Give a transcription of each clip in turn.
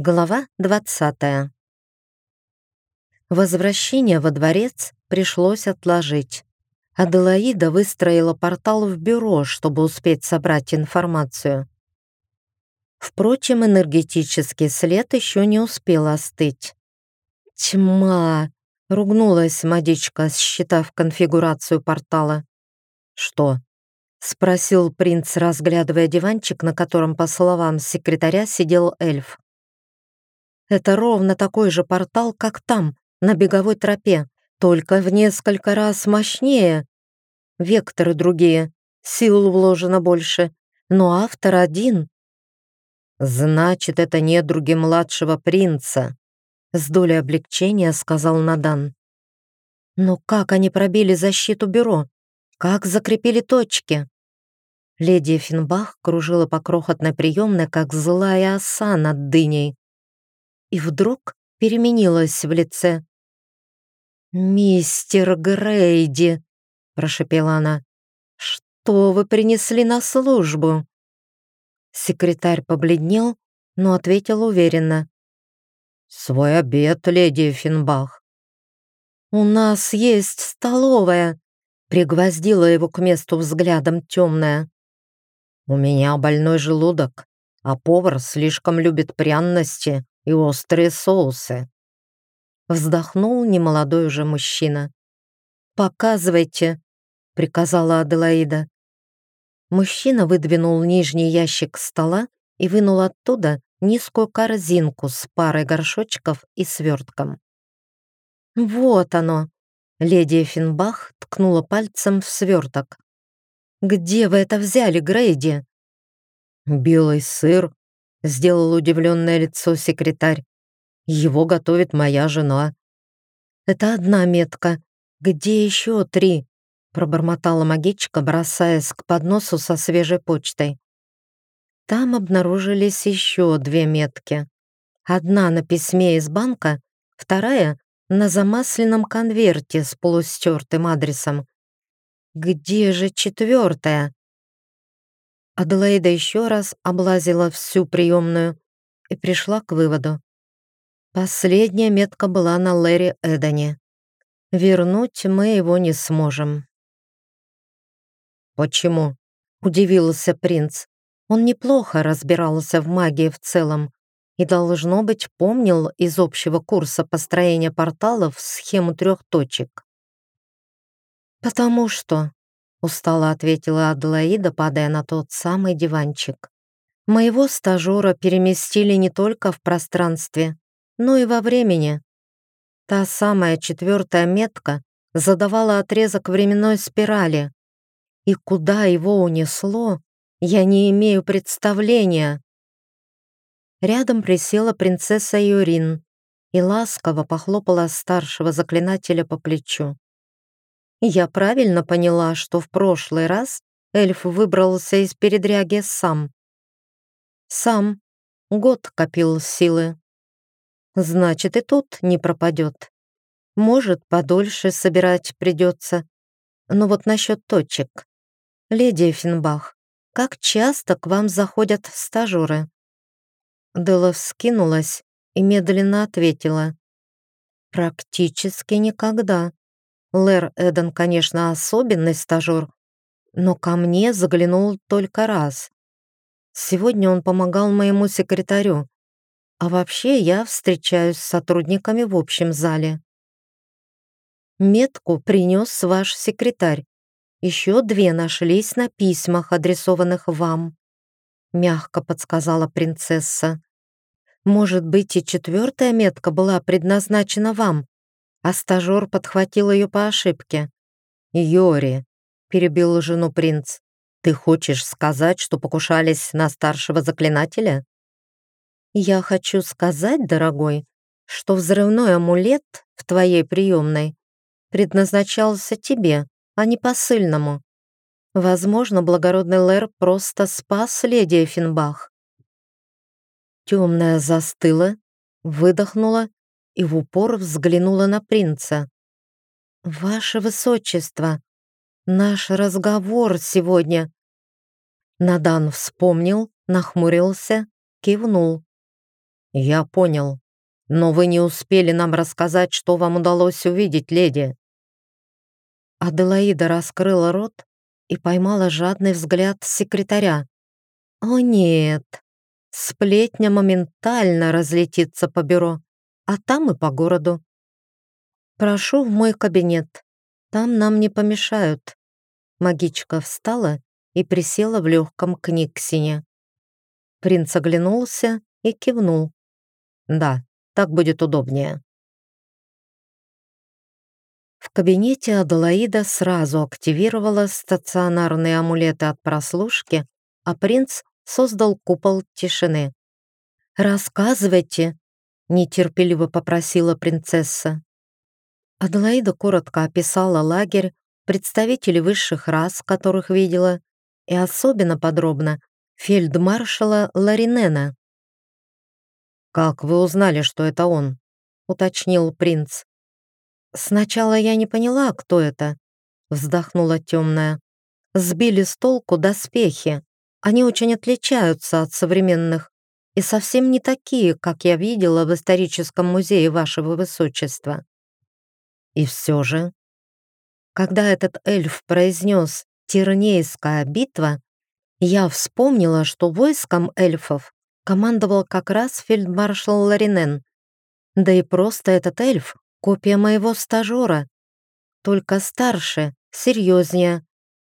Глава 20. Возвращение во дворец пришлось отложить. Аделаида выстроила портал в бюро, чтобы успеть собрать информацию. Впрочем, энергетический след еще не успел остыть. «Тьма!» — ругнулась Мадичка, считав конфигурацию портала. «Что?» — спросил принц, разглядывая диванчик, на котором, по словам секретаря, сидел эльф. Это ровно такой же портал, как там, на беговой тропе, только в несколько раз мощнее. Векторы другие, сил вложено больше, но автор один. «Значит, это недруги младшего принца», — с долей облегчения сказал Надан. «Но как они пробили защиту бюро? Как закрепили точки?» Леди Финбах кружила по крохотной приемной, как злая оса над дыней и вдруг переменилась в лице. «Мистер Грейди», — прошепела она, — «что вы принесли на службу?» Секретарь побледнел, но ответил уверенно. «Свой обед, леди Финбах». «У нас есть столовая», — пригвоздила его к месту взглядом темная. «У меня больной желудок, а повар слишком любит пряности и острые соусы. Вздохнул немолодой уже мужчина. «Показывайте», — приказала Аделаида. Мужчина выдвинул нижний ящик стола и вынул оттуда низкую корзинку с парой горшочков и свертком. «Вот оно!» — леди Эффенбах ткнула пальцем в сверток. «Где вы это взяли, Грейди?» «Белый сыр, Сделал удивленное лицо секретарь. Его готовит моя жена. Это одна метка. Где еще три? Пробормотала магичка, бросаясь к подносу со свежей почтой. Там обнаружились еще две метки. Одна на письме из банка, вторая на замасленном конверте с полустертым адресом. Где же четвертая? Аделаида еще раз облазила всю приемную и пришла к выводу. Последняя метка была на Лэри Эдоне. Вернуть мы его не сможем. «Почему?» — удивился принц. Он неплохо разбирался в магии в целом и, должно быть, помнил из общего курса построения порталов схему трех точек. «Потому что устало ответила Аделаида, падая на тот самый диванчик. Моего стажера переместили не только в пространстве, но и во времени. Та самая четвертая метка задавала отрезок временной спирали. И куда его унесло, я не имею представления. Рядом присела принцесса Юрин и ласково похлопала старшего заклинателя по плечу. Я правильно поняла, что в прошлый раз эльф выбрался из передряги сам. Сам. Год копил силы. Значит, и тут не пропадет. Может, подольше собирать придется. Но вот насчет точек. Леди Финбах, как часто к вам заходят стажеры? Дела вскинулась и медленно ответила. Практически никогда. Лэр Эден, конечно, особенный стажер, но ко мне заглянул только раз. Сегодня он помогал моему секретарю, а вообще я встречаюсь с сотрудниками в общем зале. Метку принес ваш секретарь. Еще две нашлись на письмах, адресованных вам. Мягко подсказала принцесса. Может быть, и четвертая метка была предназначена вам, а стажер подхватил ее по ошибке. «Йори», — перебил жену принц, «ты хочешь сказать, что покушались на старшего заклинателя?» «Я хочу сказать, дорогой, что взрывной амулет в твоей приемной предназначался тебе, а не посыльному. Возможно, благородный Лэр просто спас леди Эффенбах». Темная застыла, выдохнула и в упор взглянула на принца. «Ваше Высочество, наш разговор сегодня...» Надан вспомнил, нахмурился, кивнул. «Я понял. Но вы не успели нам рассказать, что вам удалось увидеть, леди». Аделаида раскрыла рот и поймала жадный взгляд секретаря. «О нет, сплетня моментально разлетится по бюро, а там и по городу. Прошу в мой кабинет, там нам не помешают». Магичка встала и присела в легком книгсине. Принц оглянулся и кивнул. «Да, так будет удобнее». В кабинете Аделаида сразу активировала стационарные амулеты от прослушки, а принц создал купол тишины. «Рассказывайте», — нетерпеливо попросила принцесса. Аделаида коротко описала лагерь, представителей высших рас, которых видела, и особенно подробно фельдмаршала Ларинена. «Как вы узнали, что это он?» — уточнил принц. «Сначала я не поняла, кто это», — вздохнула темная. «Сбили с толку доспехи. Они очень отличаются от современных и совсем не такие, как я видела в историческом музее вашего высочества». И все же, когда этот эльф произнес «Тирнейская битва», я вспомнила, что войском эльфов командовал как раз фельдмаршал Ларинен. Да и просто этот эльф Копия моего стажера, только старше, серьезнее.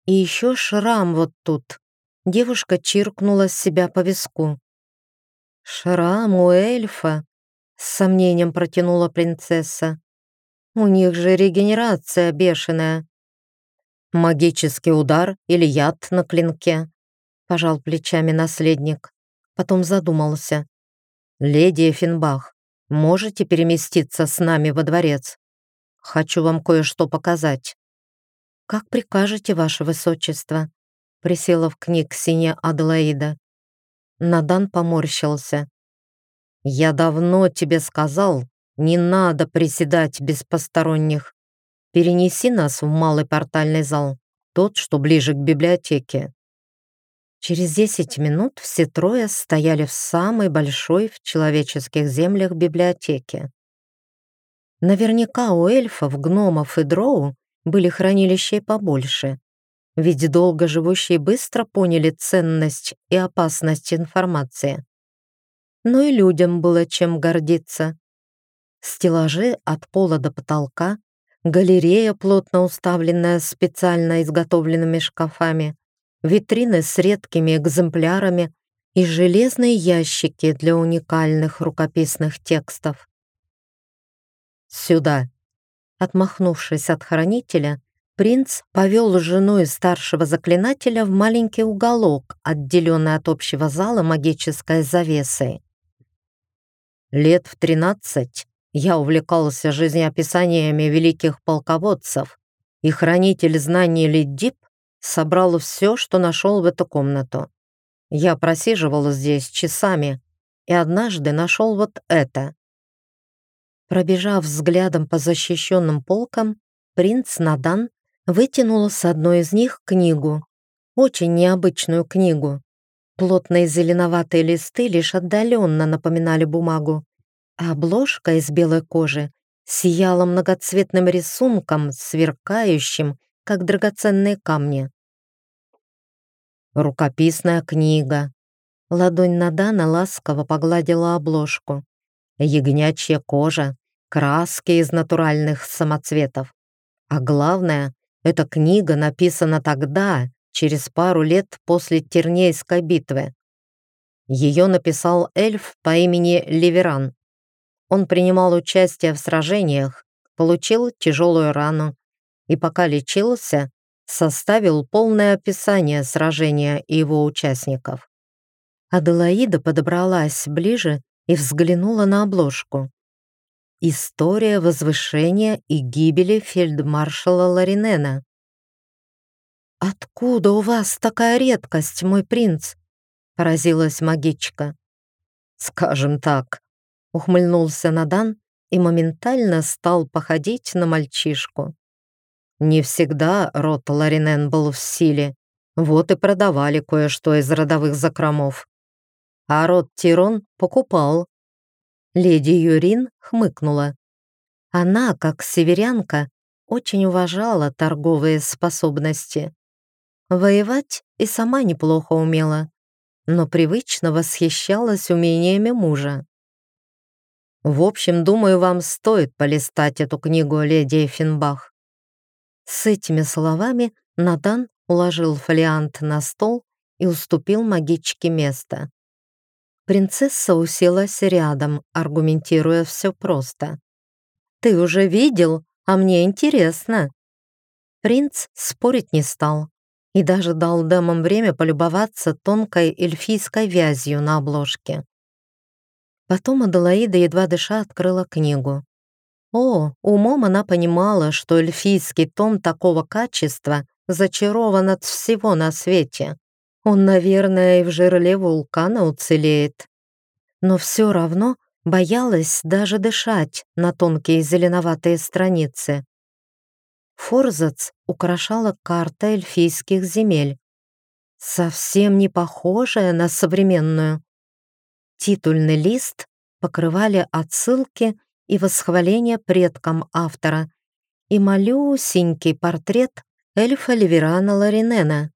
И еще шрам вот тут. Девушка чиркнула себя по виску. «Шрам у эльфа», — с сомнением протянула принцесса. «У них же регенерация бешеная». «Магический удар или яд на клинке?» — пожал плечами наследник. Потом задумался. «Леди Эффенбах, Можете переместиться с нами во дворец? Хочу вам кое-что показать». «Как прикажете, ваше высочество?» присела в книг синяя Аделаида. Надан поморщился. «Я давно тебе сказал, не надо приседать без посторонних. Перенеси нас в малый портальный зал, тот, что ближе к библиотеке». Через 10 минут все трое стояли в самой большой в человеческих землях библиотеке. Наверняка у эльфов, гномов и дроу были хранилища и побольше, ведь долго живущие быстро поняли ценность и опасность информации. Но и людям было чем гордиться. Стеллажи от пола до потолка, галерея, плотно уставленная специально изготовленными шкафами, витрины с редкими экземплярами и железные ящики для уникальных рукописных текстов. «Сюда!» Отмахнувшись от хранителя, принц повел жену и старшего заклинателя в маленький уголок, отделенный от общего зала магической завесой. Лет в тринадцать я увлекался жизнеописаниями великих полководцев, и хранитель знаний Лидип собрал все, что нашел в эту комнату. Я просиживал здесь часами и однажды нашел вот это. Пробежав взглядом по защищенным полкам, принц Надан вытянул с одной из них книгу, очень необычную книгу. Плотные зеленоватые листы лишь отдаленно напоминали бумагу, а обложка из белой кожи сияла многоцветным рисунком, сверкающим, как драгоценные камни. Рукописная книга. Ладонь Надана ласково погладила обложку. Ягнячья кожа, краски из натуральных самоцветов. А главное, эта книга написана тогда, через пару лет после Тернейской битвы. Ее написал эльф по имени Ливеран. Он принимал участие в сражениях, получил тяжелую рану и пока лечился, составил полное описание сражения и его участников. Аделаида подобралась ближе и взглянула на обложку. История возвышения и гибели фельдмаршала Ларинена. «Откуда у вас такая редкость, мой принц?» — поразилась магичка. «Скажем так», — ухмыльнулся Надан и моментально стал походить на мальчишку. Не всегда род Ларинен был в силе, вот и продавали кое-что из родовых закромов. А род Тирон покупал, Леди Юрин хмыкнула. Она, как северянка, очень уважала торговые способности. Воевать и сама неплохо умела, но привычно восхищалась умениями мужа. В общем, думаю, вам стоит полистать эту книгу леди Эффенбах. С этими словами Надан уложил фолиант на стол и уступил магичке место. Принцесса уселась рядом, аргументируя все просто. «Ты уже видел, а мне интересно». Принц спорить не стал и даже дал дамам время полюбоваться тонкой эльфийской вязью на обложке. Потом Аделаида, едва дыша, открыла книгу. О, умом она понимала, что эльфийский том такого качества зачарован от всего на свете. Он, наверное, и в жерле вулкана уцелеет. Но все равно боялась даже дышать на тонкие зеленоватые страницы. Форзац украшала карта эльфийских земель, совсем не похожая на современную. Титульный лист покрывали отсылки и восхваления предкам автора и малюсенький портрет эльфа Ливерана Ларинена.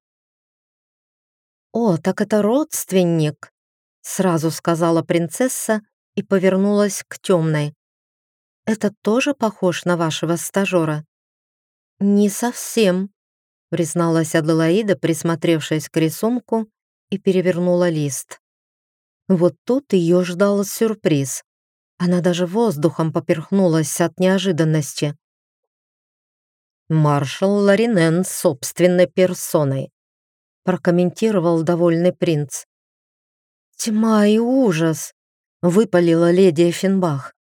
«О, так это родственник!» — сразу сказала принцесса и повернулась к темной. «Это тоже похож на вашего стажера?» «Не совсем», — призналась Аделаида, присмотревшись к рисунку, и перевернула лист. Вот тут ее ждал сюрприз. Она даже воздухом поперхнулась от неожиданности. «Маршал Ларинен собственной персоной», прокомментировал довольный принц. «Тьма и ужас!» — выпалила леди Эффенбах.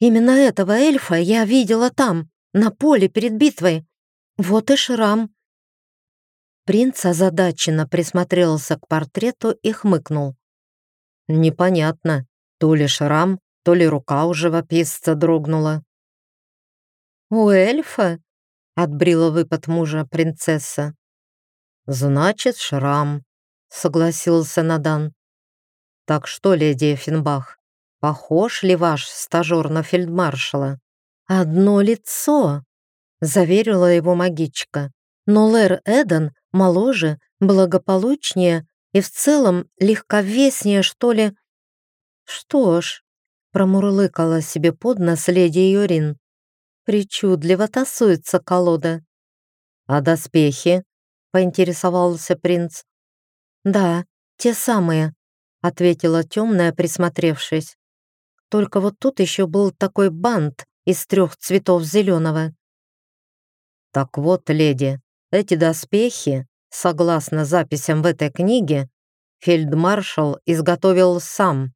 «Именно этого эльфа я видела там, на поле перед битвой. Вот и шрам». Принц озадаченно присмотрелся к портрету и хмыкнул. Непонятно, то ли шрам, то ли рука у живописца дрогнула. «У эльфа?» — отбрила выпад мужа принцесса. «Значит, шрам», — согласился Надан. «Так что, леди Эффенбах, похож ли ваш стажер на фельдмаршала?» «Одно лицо», — заверила его магичка. «Но Лэр Эден моложе, благополучнее и в целом легковеснее, что ли. Что ж, промурлыкала себе под нос леди Юрин. Причудливо тасуется колода. А доспехи? Поинтересовался принц. Да, те самые, ответила темная, присмотревшись. Только вот тут еще был такой бант из трех цветов зеленого. Так вот, леди, эти доспехи Согласно записям в этой книге, фельдмаршал изготовил сам.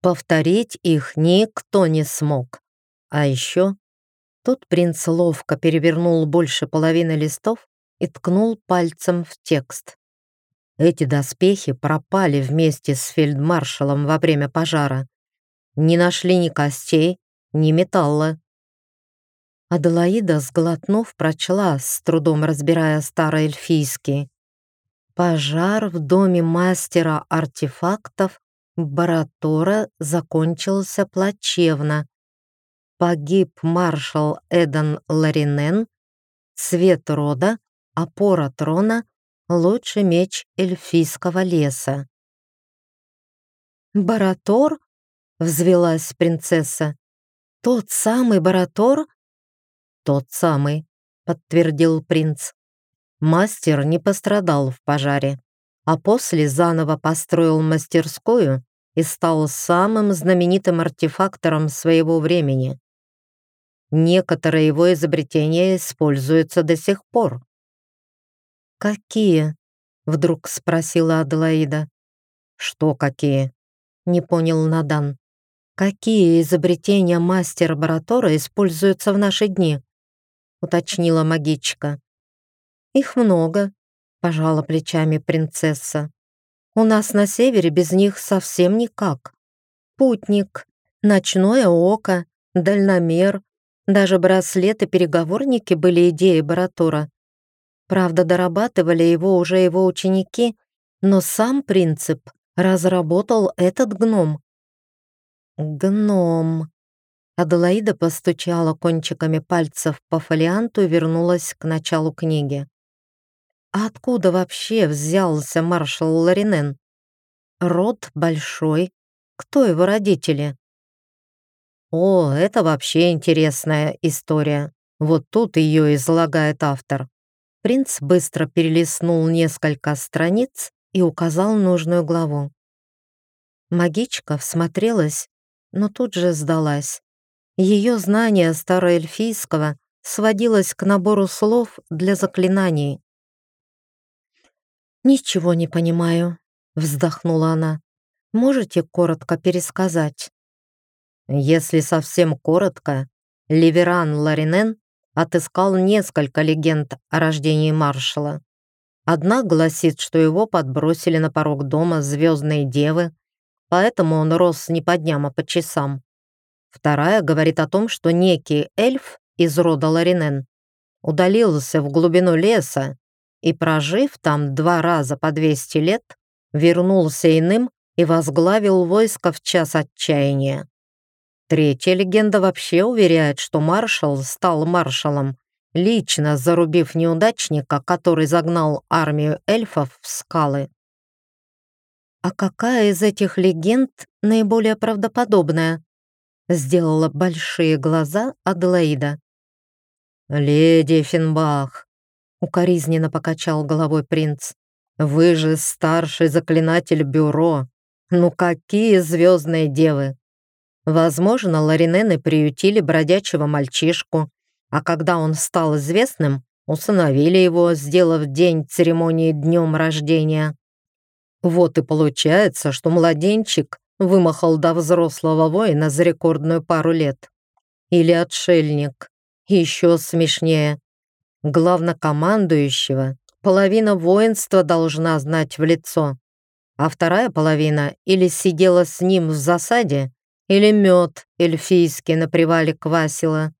Повторить их никто не смог. А еще тут принц ловко перевернул больше половины листов и ткнул пальцем в текст. Эти доспехи пропали вместе с фельдмаршалом во время пожара. Не нашли ни костей, ни металла. Аделаида, сглотнув, прочла, с трудом разбирая староэльфийский. Пожар в доме мастера артефактов Баратора закончился плачевно. Погиб маршал Эдан Ларинен, цвет рода, опора трона, лучший меч эльфийского леса. «Баратор?» — взвелась принцесса. «Тот самый Баратор?» «Тот самый», — подтвердил принц. Мастер не пострадал в пожаре, а после заново построил мастерскую и стал самым знаменитым артефактором своего времени. Некоторые его изобретения используются до сих пор. «Какие?» — вдруг спросила Аделаида. «Что какие?» — не понял Надан. «Какие изобретения мастера Баратора используются в наши дни?» — уточнила магичка. «Их много», — пожала плечами принцесса. «У нас на севере без них совсем никак. Путник, ночное око, дальномер, даже браслеты-переговорники были идеей Баратура. Правда, дорабатывали его уже его ученики, но сам принцип разработал этот гном. Гном. Аделаида постучала кончиками пальцев по фолианту и вернулась к началу книги. А откуда вообще взялся маршал Ларинен? Род большой. Кто его родители? О, это вообще интересная история. Вот тут ее излагает автор. Принц быстро перелистнул несколько страниц и указал нужную главу. Магичка всмотрелась, но тут же сдалась. Ее знание староэльфийского сводилось к набору слов для заклинаний. «Ничего не понимаю», — вздохнула она. «Можете коротко пересказать?» Если совсем коротко, Ливеран Ларинен отыскал несколько легенд о рождении маршала. Одна гласит, что его подбросили на порог дома звездные девы, поэтому он рос не по дням, а по часам. Вторая говорит о том, что некий эльф из рода Ларинен удалился в глубину леса и, прожив там два раза по 200 лет, вернулся иным и возглавил войско в час отчаяния. Третья легенда вообще уверяет, что маршал стал маршалом, лично зарубив неудачника, который загнал армию эльфов в скалы. А какая из этих легенд наиболее правдоподобная? Сделала большие глаза Аделаида. «Леди Финбах», — укоризненно покачал головой принц, «вы же старший заклинатель бюро. Ну какие звездные девы! Возможно, Ларинены приютили бродячего мальчишку, а когда он стал известным, усыновили его, сделав день церемонии днем рождения. Вот и получается, что младенчик вымахал до взрослого воина за рекордную пару лет. Или отшельник. Еще смешнее. Главнокомандующего половина воинства должна знать в лицо, а вторая половина или сидела с ним в засаде, или мед эльфийский на привале квасила.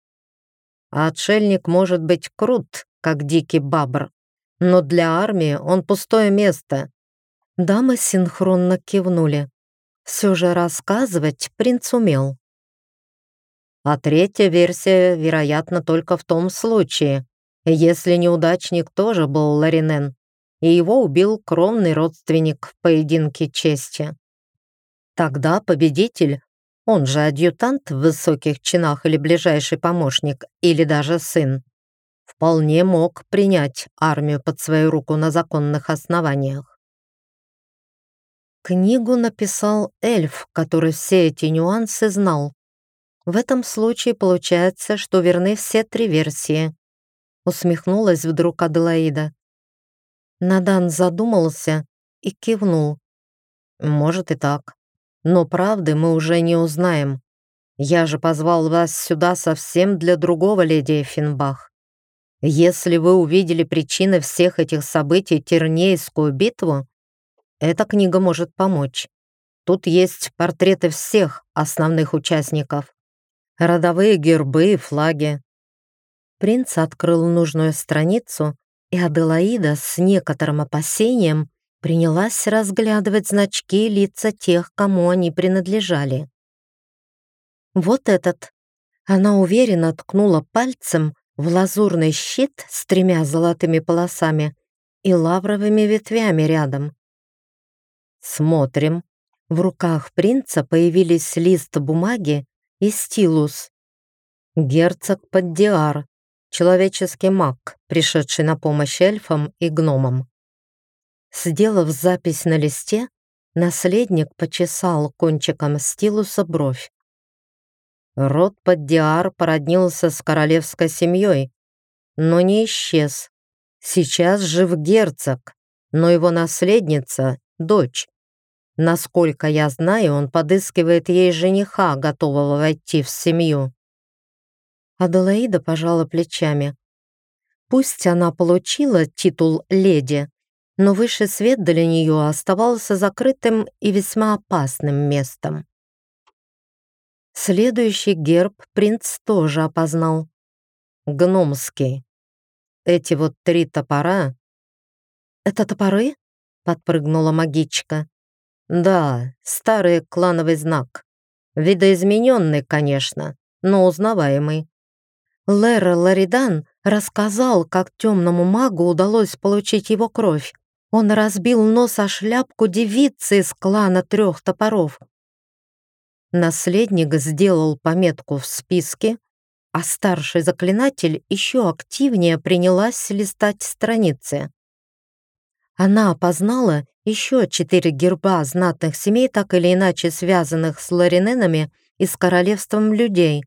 А отшельник может быть крут, как дикий бабр, но для армии он пустое место. Дамы синхронно кивнули. Все же рассказывать принц умел. А третья версия, вероятно, только в том случае, если неудачник тоже был Ларинен, и его убил кровный родственник в поединке чести. Тогда победитель он же адъютант в высоких чинах или ближайший помощник, или даже сын, вполне мог принять армию под свою руку на законных основаниях. Книгу написал эльф, который все эти нюансы знал. В этом случае получается, что верны все три версии. Усмехнулась вдруг Аделаида. Надан задумался и кивнул. Может и так но правды мы уже не узнаем. Я же позвал вас сюда совсем для другого, леди Финбах. Если вы увидели причины всех этих событий Тернейскую битву, эта книга может помочь. Тут есть портреты всех основных участников, родовые гербы и флаги. Принц открыл нужную страницу, и Аделаида с некоторым опасением принялась разглядывать значки лица тех, кому они принадлежали. Вот этот. Она уверенно ткнула пальцем в лазурный щит с тремя золотыми полосами и лавровыми ветвями рядом. Смотрим. В руках принца появились лист бумаги и стилус. Герцог Поддиар, человеческий маг, пришедший на помощь эльфам и гномам. Сделав запись на листе, наследник почесал кончиком стилуса бровь. Род Поддиар породнился с королевской семьей, но не исчез. Сейчас жив герцог, но его наследница — дочь. Насколько я знаю, он подыскивает ей жениха, готового войти в семью. Аделаида пожала плечами. Пусть она получила титул леди, но высший свет для нее оставался закрытым и весьма опасным местом. Следующий герб принц тоже опознал. Гномский. Эти вот три топора... «Это топоры?» — подпрыгнула магичка. «Да, старый клановый знак. Видоизмененный, конечно, но узнаваемый. Лера Ларидан рассказал, как темному магу удалось получить его кровь. Он разбил нос о шляпку девицы из клана трех топоров. Наследник сделал пометку в списке, а старший заклинатель еще активнее принялась листать страницы. Она опознала еще четыре герба знатных семей, так или иначе связанных с лариненами и с королевством людей,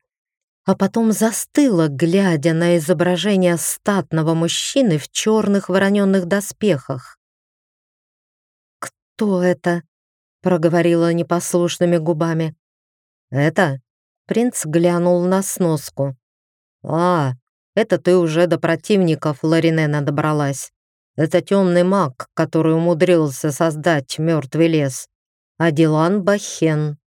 а потом застыла, глядя на изображение статного мужчины в черных вороненных доспехах. «Кто это?» — проговорила непослушными губами. «Это?» — принц глянул на сноску. «А, это ты уже до противников Ларинена добралась. Это темный маг, который умудрился создать мертвый лес. Адилан Бахен.